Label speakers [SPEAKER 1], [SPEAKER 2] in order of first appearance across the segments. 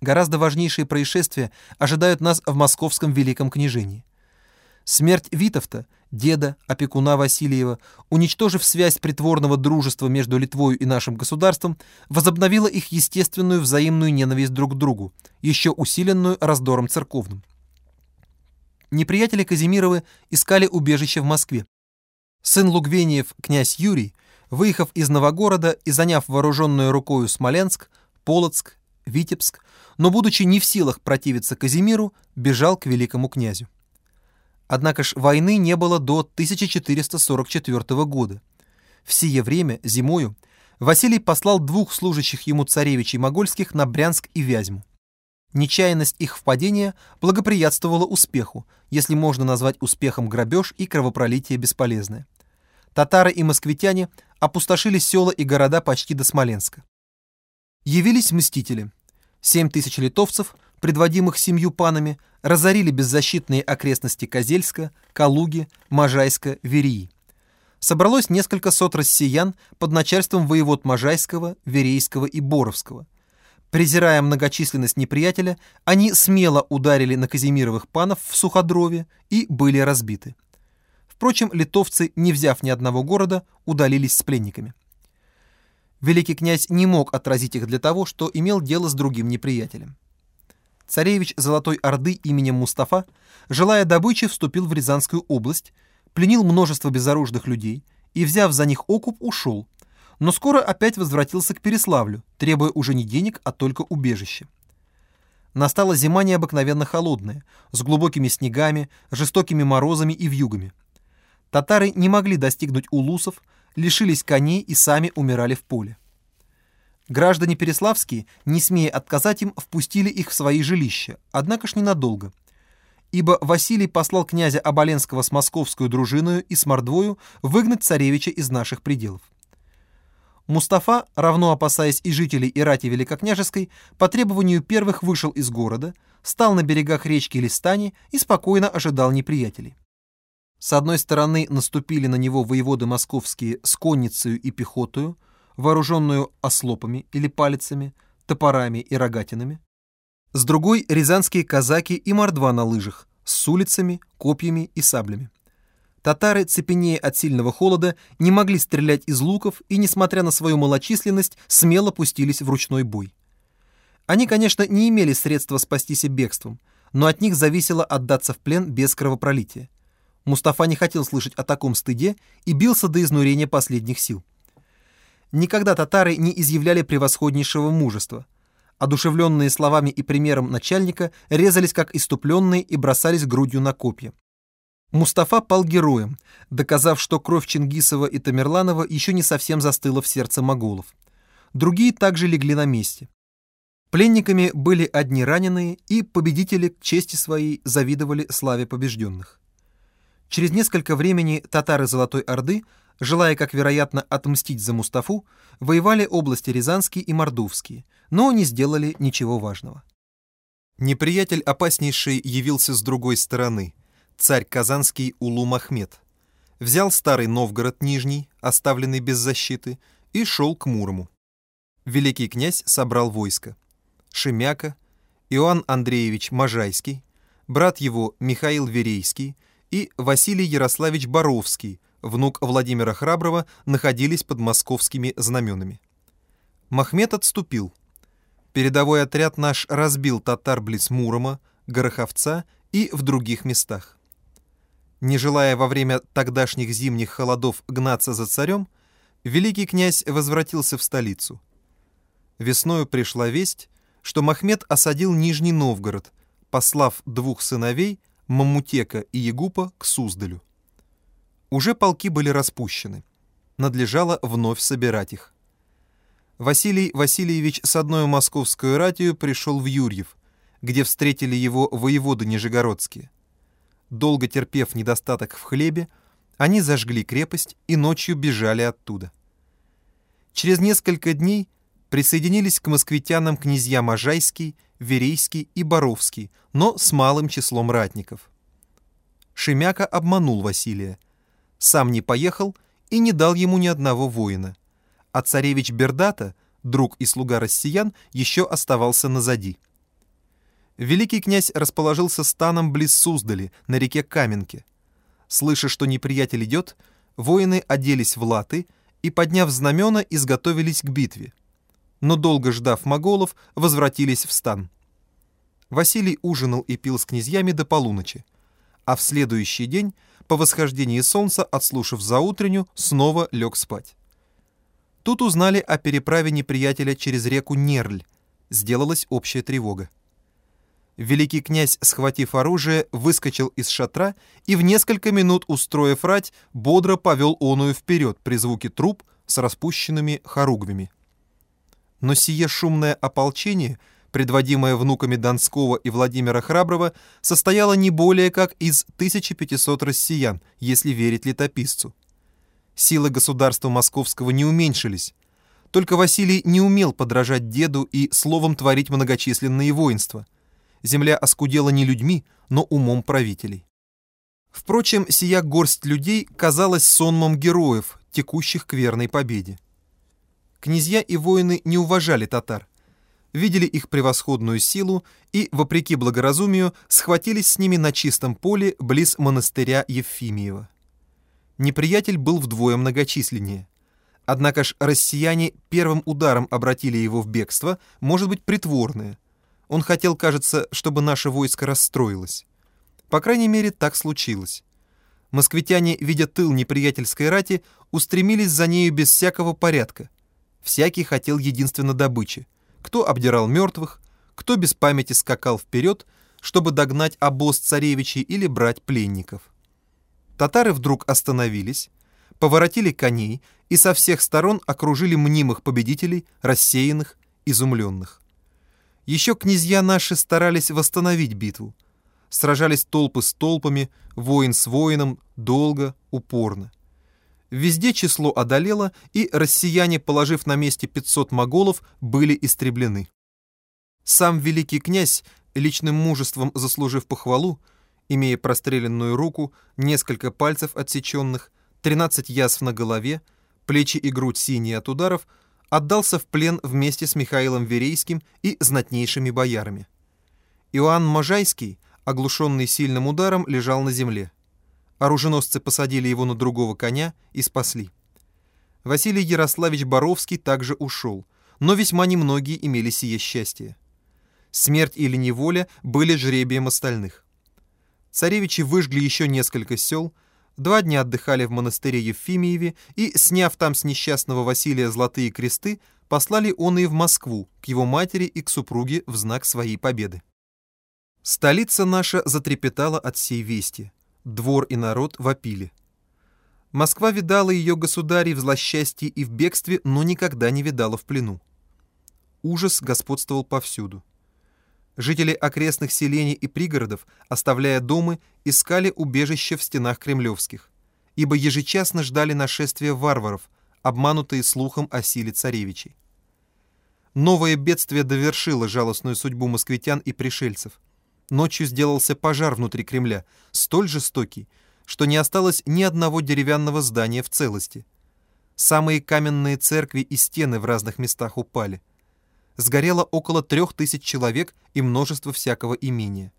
[SPEAKER 1] Гораздо важнейшие происшествия ожидают нас в московском великом княжении. Смерть Витовта, деда, опекуна Васильева, уничтожив связь притворного дружества между Литвой и нашим государством, возобновила их естественную взаимную ненависть друг к другу, еще усиленную раздором церковным. Неприятели Казимировы искали убежище в Москве. Сын Лугвениев, князь Юрий, выехав из Новогорода и заняв вооруженную рукою Смоленск, Полоцк, Витебск, но, будучи не в силах противиться Казимиру, бежал к великому князю. Однако ж войны не было до 1444 года. В сие время, зимою, Василий послал двух служащих ему царевичей могольских на Брянск и Вязьму. Нечаянность их впадения благоприятствовала успеху, если можно назвать успехом грабеж и кровопролитие бесполезное. Татары и москвитяне опустошили села и города почти до Смоленска. Явились мстители. Семь тысяч литовцев, предводимых семью панами, разорили беззащитные окрестности Козельска, Калуги, Можайска, Верии. Собралось несколько сот россиян под начальством воевод Можайского, Верейского и Боровского. Презирая многочисленность неприятеля, они смело ударили на Казимировых панов в Суходрове и были разбиты. Впрочем, литовцы, не взяв ни одного города, удалились с пленниками. Великий князь не мог отразить их для того, что имел дело с другим неприятелем. Царевич Золотой Орды именем Мустафа, желая добычи, вступил в Рязанскую область, пленил множество безоружных людей и, взяв за них окуп, ушел, но скоро опять возвратился к Переславлю, требуя уже не денег, а только убежища. Настала зима необыкновенно холодная, с глубокими снегами, жестокими морозами и вьюгами. Татары не могли достигнуть улусов, лишились коней и сами умирали в поле. Граждане Переславские, не смея отказать им, впустили их в свои жилища, однако ж ненадолго. Ибо Василий послал князя Оболенского с московскую дружиною и с Мордвою выгнать царевича из наших пределов. Мустафа, равно опасаясь и жителей и рати Великокняжеской, по требованию первых вышел из города, стал на берегах речки Листани и спокойно ожидал неприятелей. С одной стороны наступили на него воеводы московские с конницею и пехотою, вооруженную ослопами или палицами, топорами и рогатинами. С другой — рязанские казаки и мордва на лыжах, с улицами, копьями и саблями. Татары, цепенея от сильного холода, не могли стрелять из луков и, несмотря на свою малочисленность, смело пустились в ручной бой. Они, конечно, не имели средства спастись бегством, но от них зависело отдаться в плен без кровопролития. Мустафа не хотел слышать о таком стыде и бился до изнурения последних сил. Никогда татары не изъявляли превосходнейшего мужества. Одушевленные словами и примером начальника, резались как иступленные и бросались грудью на копья. Мустафа пал героем, доказав, что кровь Чингисова и Тамерланова еще не совсем застыла в сердце моголов. Другие также легли на месте. Пленниками были одни раненые, и победители к чести своей завидовали славе побежденных. Через несколько времени татары Золотой Орды желая, как вероятно, отмстить за Мустафу, воевали области Рязанские и Мордовские, но не сделали ничего важного. Неприятель опаснейший явился с другой стороны, царь Казанский Улу Махмед. Взял старый Новгород Нижний, оставленный без защиты, и шел к Мурому. Великий князь собрал войско. Шемяка, Иоанн Андреевич Можайский, брат его Михаил Верейский и Василий Ярославич Боровский – внук Владимира Храброго, находились под московскими знаменами. Махмед отступил. Передовой отряд наш разбил татар близ Мурома, Гороховца и в других местах. Не желая во время тогдашних зимних холодов гнаться за царем, великий князь возвратился в столицу. Весною пришла весть, что Махмед осадил Нижний Новгород, послав двух сыновей, Мамутека и Егупа, к Суздалю. Уже полки были распущены. Надлежало вновь собирать их. Василий Васильевич с одной московской ратью пришел в Юрьев, где встретили его воеводы Нижегородские. Долго терпев недостаток в хлебе, они зажгли крепость и ночью бежали оттуда. Через несколько дней присоединились к москвитянам князья Можайский, Верейский и Боровский, но с малым числом ратников. Шемяка обманул Василия – сам не поехал и не дал ему ни одного воина. А царевич Бердата, друг и слуга россиян, еще оставался назади. Великий князь расположился станом близ Суздали, на реке Каменке. Слыша, что неприятель идет, воины оделись в латы и, подняв знамена, изготовились к битве. Но долго ждав моголов, возвратились в стан. Василий ужинал и пил с князьями до полуночи, а в следующий день, по восхождении солнца, отслушав заутренню, снова лег спать. Тут узнали о переправе неприятеля через реку Нерль. Сделалась общая тревога. Великий князь, схватив оружие, выскочил из шатра и в несколько минут, устроив рать, бодро повел оную вперед при звуке труп с распущенными хоругвями. Но сие шумное ополчение, предводимое внуками Донского и Владимира Храброго, состояло не более как из 1500 россиян, если верить летописцу. Силы государства московского не уменьшились. Только Василий не умел подражать деду и словом творить многочисленные воинства. Земля оскудела не людьми, но умом правителей. Впрочем, сия горсть людей казалась сонмом героев, текущих к верной победе. Князья и воины не уважали татар, видели их превосходную силу и, вопреки благоразумию, схватились с ними на чистом поле близ монастыря Евфимиева неприятель был вдвое многочисленнее. Однако ж россияне первым ударом обратили его в бегство, может быть, притворное. Он хотел, кажется, чтобы наше войско расстроилось. По крайней мере, так случилось. Москвитяне, видя тыл неприятельской рати, устремились за нею без всякого порядка. Всякий хотел единственно добычи. Кто обдирал мертвых, кто без памяти скакал вперед, чтобы догнать обоз царевичей или брать пленников. Татары вдруг остановились, поворотили коней и со всех сторон окружили мнимых победителей, рассеянных, изумленных. Еще князья наши старались восстановить битву. Сражались толпы с толпами, воин с воином, долго, упорно. Везде число одолело, и россияне, положив на месте 500 моголов, были истреблены. Сам великий князь, личным мужеством заслужив похвалу, имея простреленную руку, несколько пальцев отсеченных, 13 язв на голове, плечи и грудь синие от ударов, отдался в плен вместе с Михаилом Верейским и знатнейшими боярами. Иоанн Можайский, оглушенный сильным ударом, лежал на земле. Оруженосцы посадили его на другого коня и спасли. Василий Ярославич Боровский также ушел, но весьма немногие имели сие счастье. Смерть или неволя были жребием остальных. Царевичи выжгли еще несколько сел, два дня отдыхали в монастыре Евфимиеве и, сняв там с несчастного Василия золотые кресты, послали он и в Москву, к его матери и к супруге в знак своей победы. Столица наша затрепетала от сей вести. Двор и народ вопили. Москва видала ее государей в злосчастье и в бегстве, но никогда не видала в плену. Ужас господствовал повсюду. Жители окрестных селений и пригородов, оставляя дома, искали убежище в стенах кремлевских, ибо ежечасно ждали нашествия варваров, обманутые слухом о силе царевичей. Новое бедствие довершило жалостную судьбу москвитян и пришельцев. Ночью сделался пожар внутри Кремля, столь жестокий, что не осталось ни одного деревянного здания в целости. Самые каменные церкви и стены в разных местах упали – сгорело около трех тысяч человек и множество всякого имения.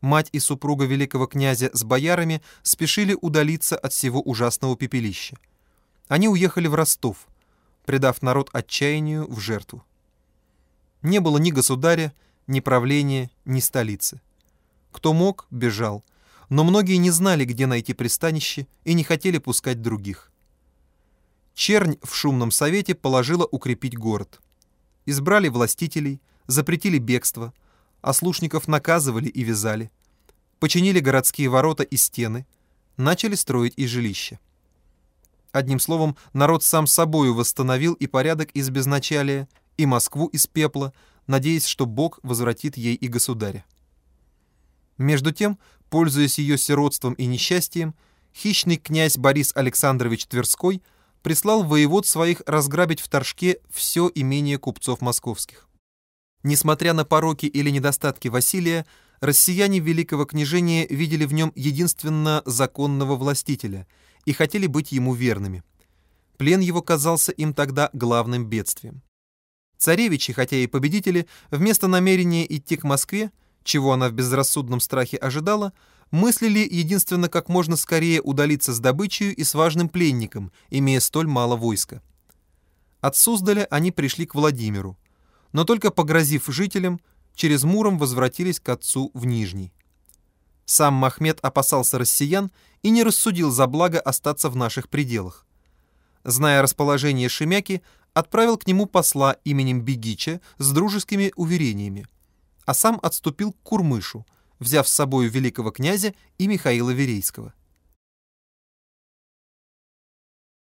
[SPEAKER 1] Мать и супруга великого князя с боярами спешили удалиться от всего ужасного пепелища. Они уехали в Ростов, предав народ отчаянию в жертву. Не было ни государя, ни правления, ни столицы. Кто мог, бежал, но многие не знали, где найти пристанище и не хотели пускать других. Чернь в шумном совете положила укрепить город избрали властителей, запретили бегство, ослушников наказывали и вязали, починили городские ворота и стены, начали строить и жилища. Одним словом, народ сам собою восстановил и порядок из безначалия, и Москву из пепла, надеясь, что Бог возвратит ей и государя. Между тем, пользуясь ее сиротством и несчастьем, хищный князь Борис Александрович Тверской – прислал воевод своих разграбить в Торжке все имение купцов московских. Несмотря на пороки или недостатки Василия, россияне великого княжения видели в нем единственно законного властителя и хотели быть ему верными. Плен его казался им тогда главным бедствием. Царевичи, хотя и победители, вместо намерения идти к Москве, чего она в безрассудном страхе ожидала, мыслили единственно как можно скорее удалиться с добычей и с важным пленником, имея столь мало войска. От Суздаля они пришли к Владимиру, но только погрозив жителям, через Муром возвратились к отцу в Нижний. Сам Махмед опасался россиян и не рассудил за благо остаться в наших пределах. Зная расположение Шемяки, отправил к нему посла именем Бегича с дружескими уверениями, а сам отступил к Курмышу, взяв с собой великого князя и Михаила Верейского.